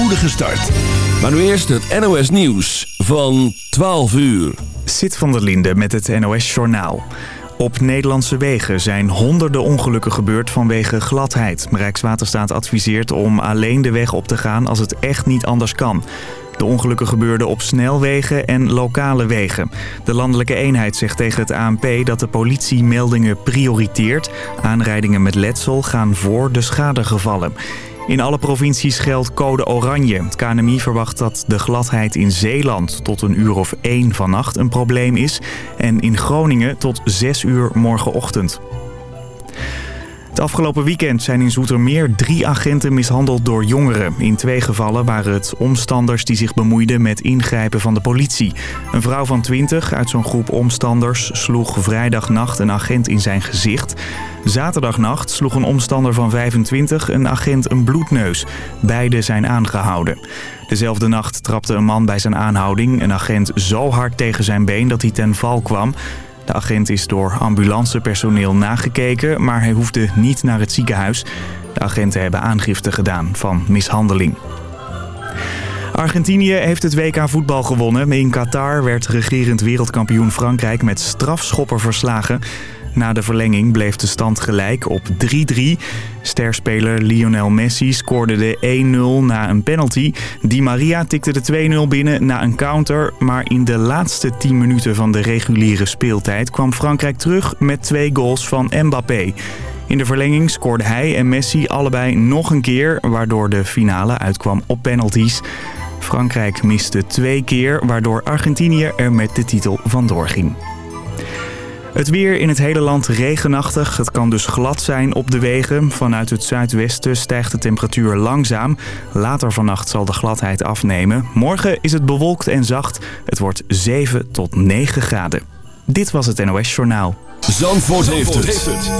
spoedige start. Maar nu eerst het NOS Nieuws van 12 uur. Sit van der Linde met het NOS Journaal. Op Nederlandse wegen zijn honderden ongelukken gebeurd vanwege gladheid. Rijkswaterstaat adviseert om alleen de weg op te gaan als het echt niet anders kan. De ongelukken gebeurden op snelwegen en lokale wegen. De landelijke eenheid zegt tegen het ANP dat de politie meldingen prioriteert. Aanrijdingen met letsel gaan voor de schadegevallen. In alle provincies geldt code oranje. Het KNMI verwacht dat de gladheid in Zeeland tot een uur of één vannacht een probleem is. En in Groningen tot 6 uur morgenochtend. Het afgelopen weekend zijn in Zoetermeer drie agenten mishandeld door jongeren. In twee gevallen waren het omstanders die zich bemoeiden met ingrijpen van de politie. Een vrouw van 20 uit zo'n groep omstanders sloeg vrijdagnacht een agent in zijn gezicht. Zaterdagnacht sloeg een omstander van 25 een agent een bloedneus. Beide zijn aangehouden. Dezelfde nacht trapte een man bij zijn aanhouding een agent zo hard tegen zijn been dat hij ten val kwam. De agent is door ambulancepersoneel nagekeken, maar hij hoefde niet naar het ziekenhuis. De agenten hebben aangifte gedaan van mishandeling. Argentinië heeft het WK voetbal gewonnen. In Qatar werd regerend wereldkampioen Frankrijk met strafschopper verslagen. Na de verlenging bleef de stand gelijk op 3-3. Sterspeler Lionel Messi scoorde de 1-0 na een penalty. Di Maria tikte de 2-0 binnen na een counter. Maar in de laatste 10 minuten van de reguliere speeltijd kwam Frankrijk terug met twee goals van Mbappé. In de verlenging scoorden hij en Messi allebei nog een keer, waardoor de finale uitkwam op penalties. Frankrijk miste twee keer, waardoor Argentinië er met de titel vandoor ging. Het weer in het hele land regenachtig. Het kan dus glad zijn op de wegen. Vanuit het zuidwesten stijgt de temperatuur langzaam. Later vannacht zal de gladheid afnemen. Morgen is het bewolkt en zacht. Het wordt 7 tot 9 graden. Dit was het NOS Journaal. Zandvoort, Zandvoort heeft, het.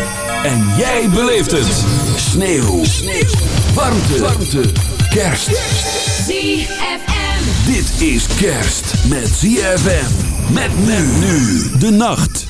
En jij beleeft het. Sneeuw. Sneeuw. Warmte. Warmte. Kerst. ZFM. Dit is kerst met ZFM. Met men nu de nacht.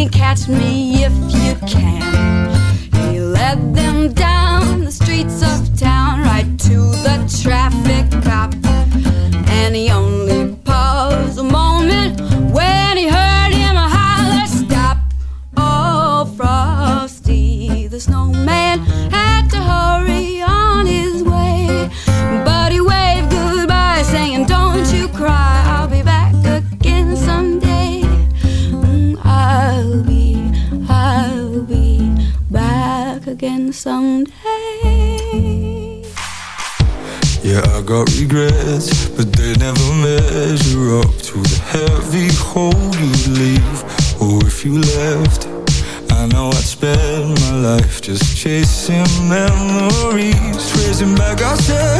and catch me if you can. got regrets, but they never measure up to the heavy hold you leave. Or oh, if you left, I know I'd spend my life just chasing memories, tracing back ourselves.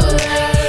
away.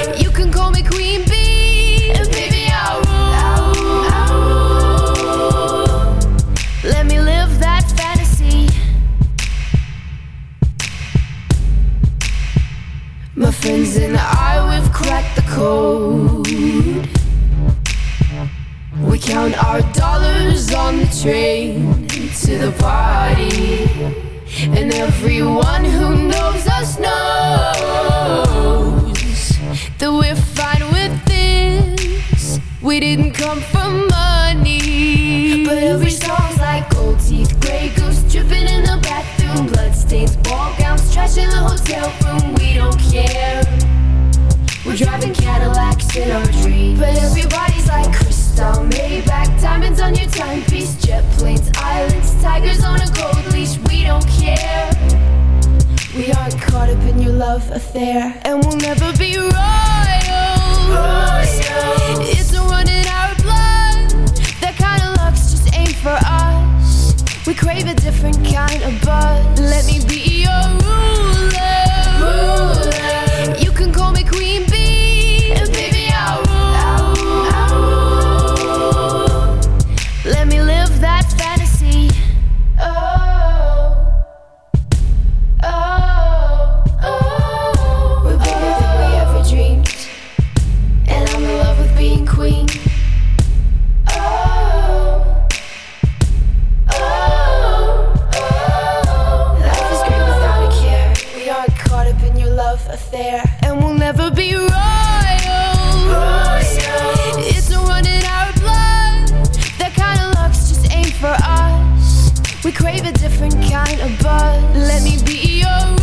different kind of buzz. Let me be your.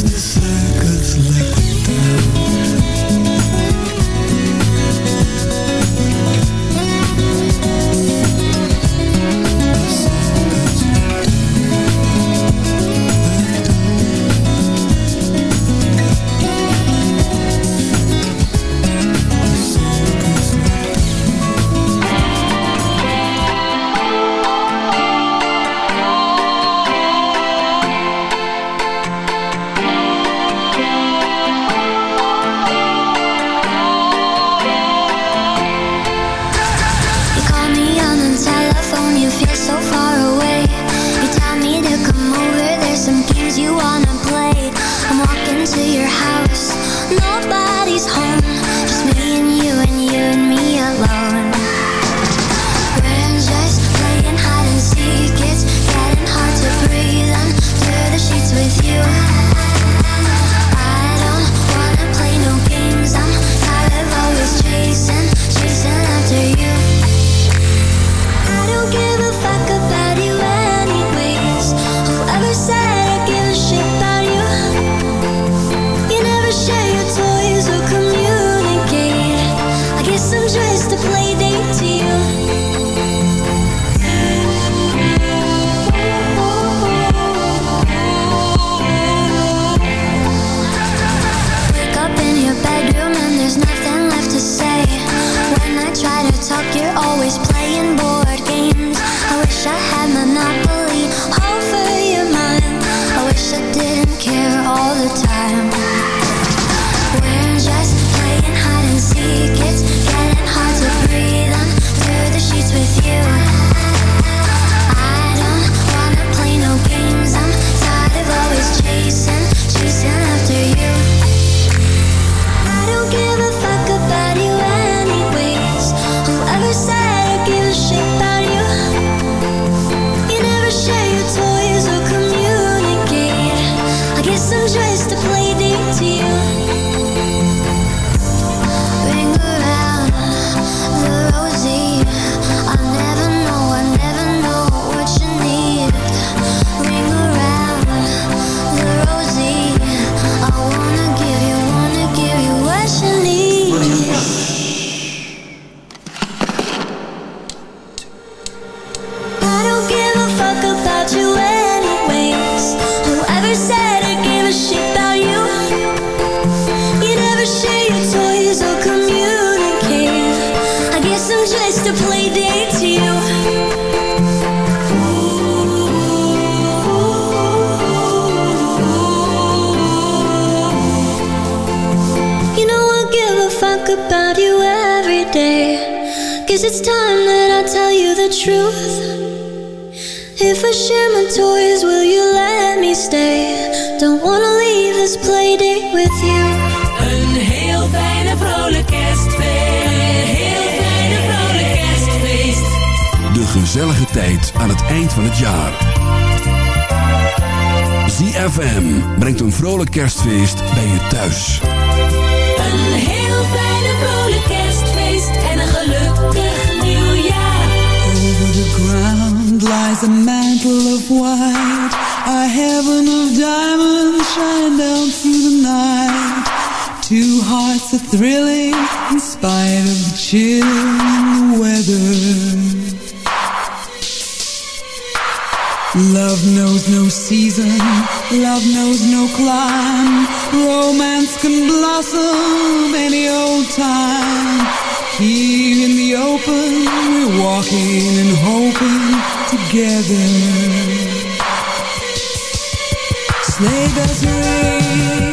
'Cause the circuit's the thrilling in spite of the chill in the weather. Love knows no season, love knows no climb. Romance can blossom any old time. Here in the open, we're walking and hoping together. Sleigh bells ring.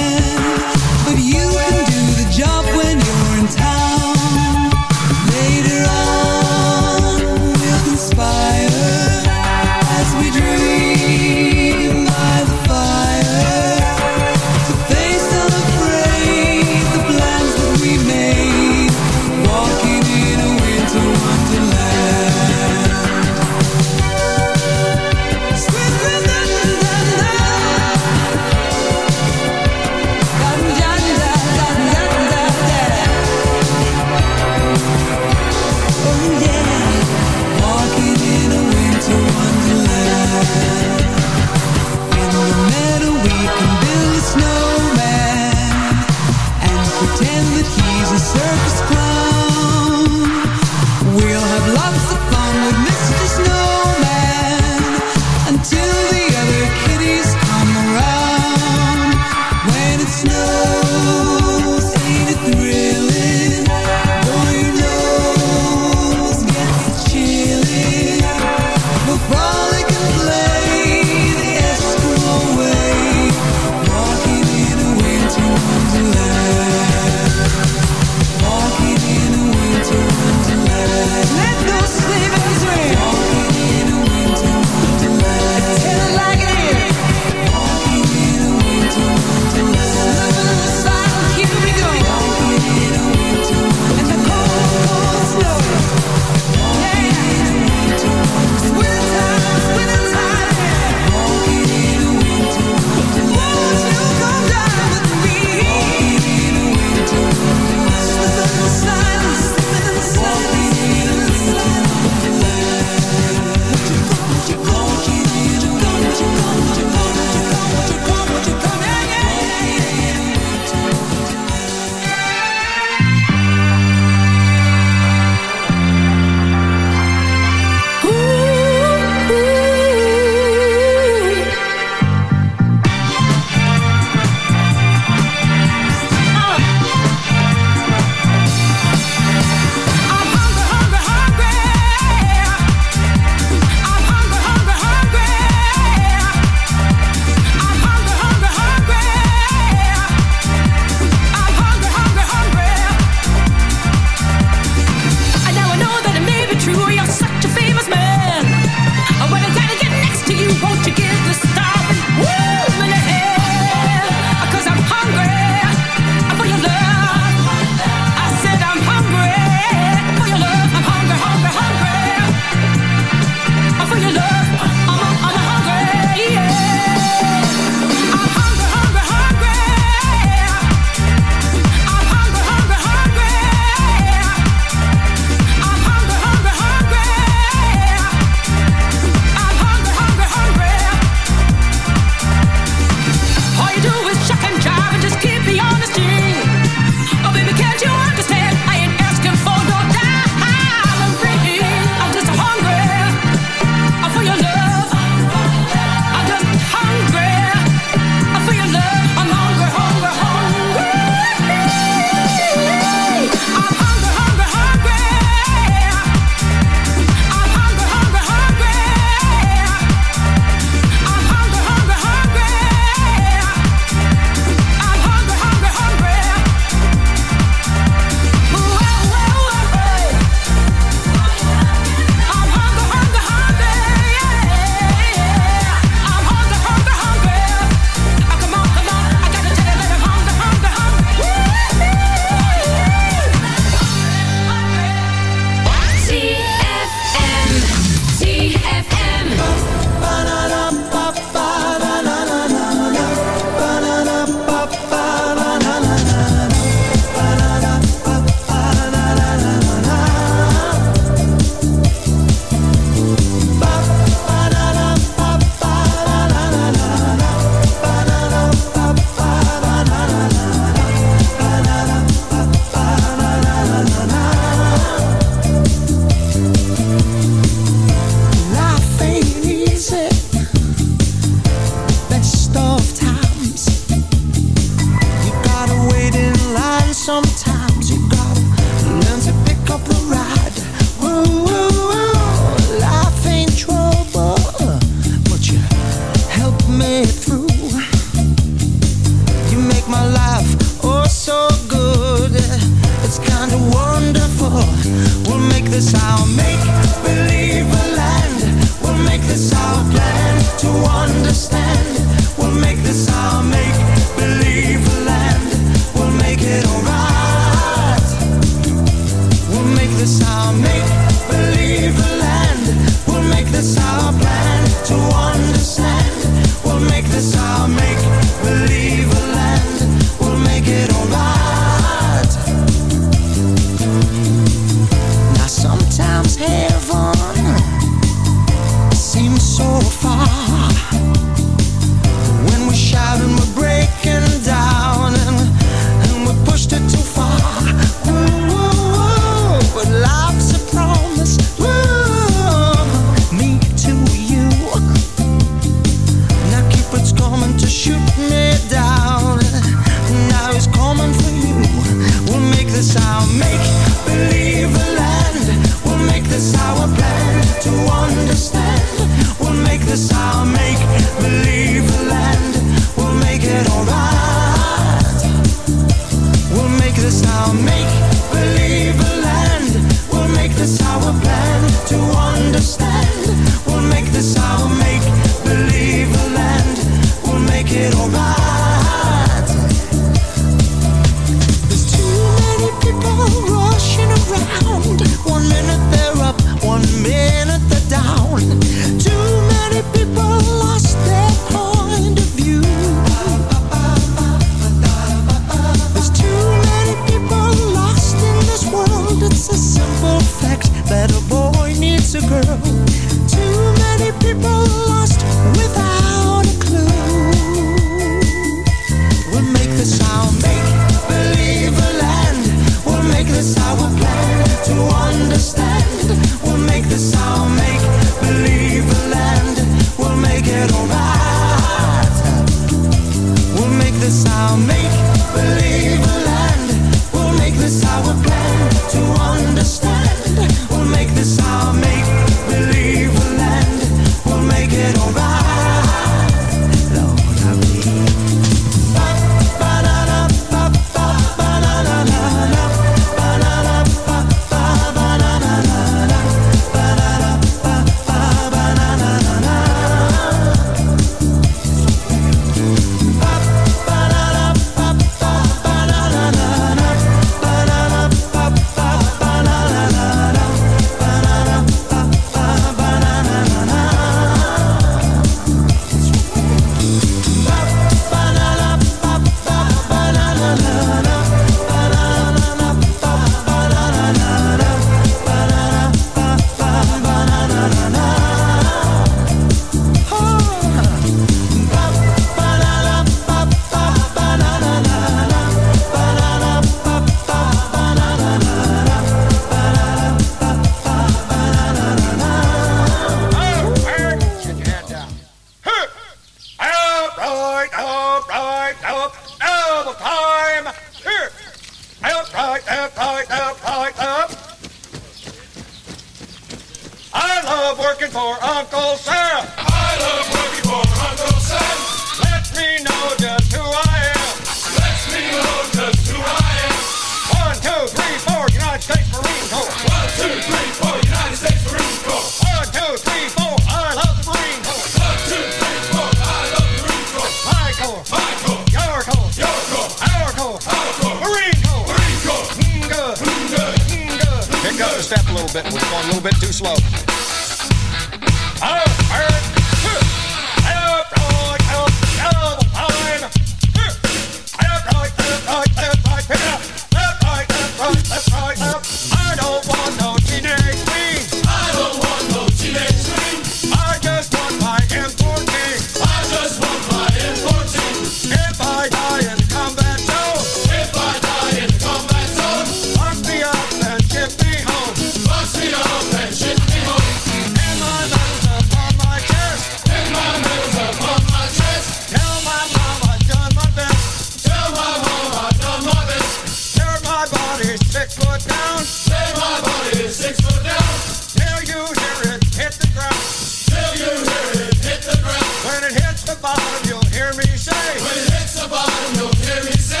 bottom, you'll hear me say. When it hits the bottom, you'll hear me say.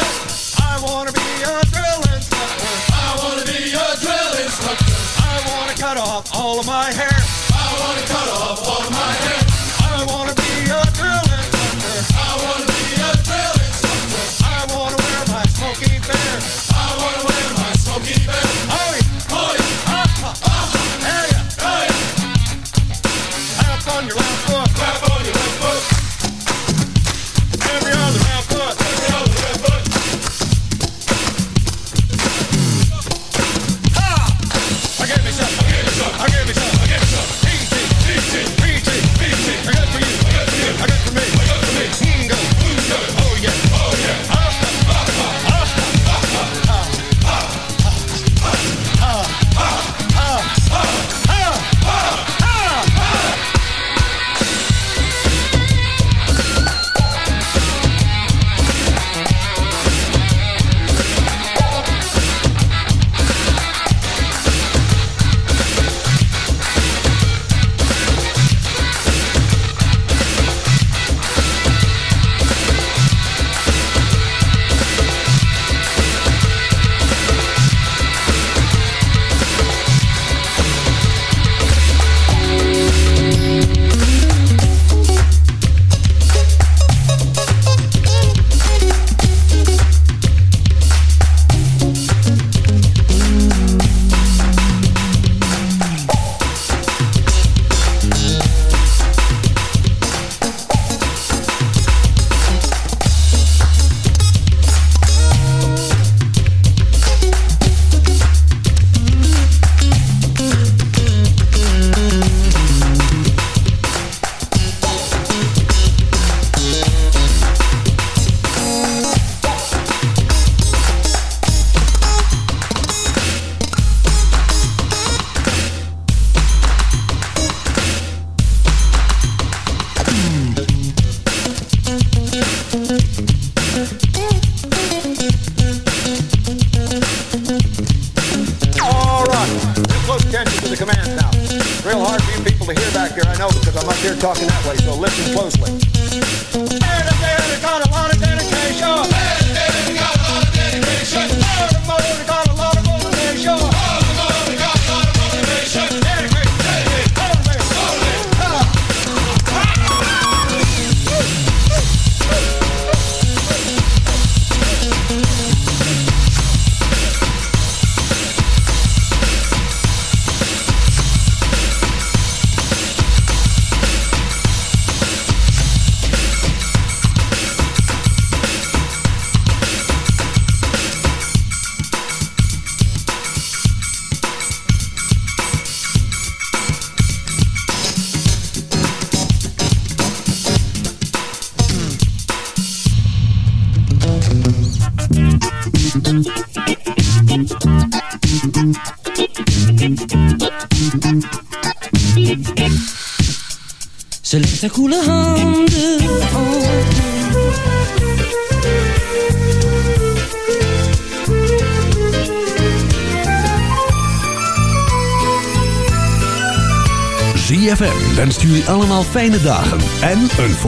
I wanna be a drill instructor. I wanna be a drill instructor. I wanna cut off all of my hair. I wanna cut off all of my hair. De haar koele handen op ZFM wenst jullie allemaal fijne dagen en een volgende.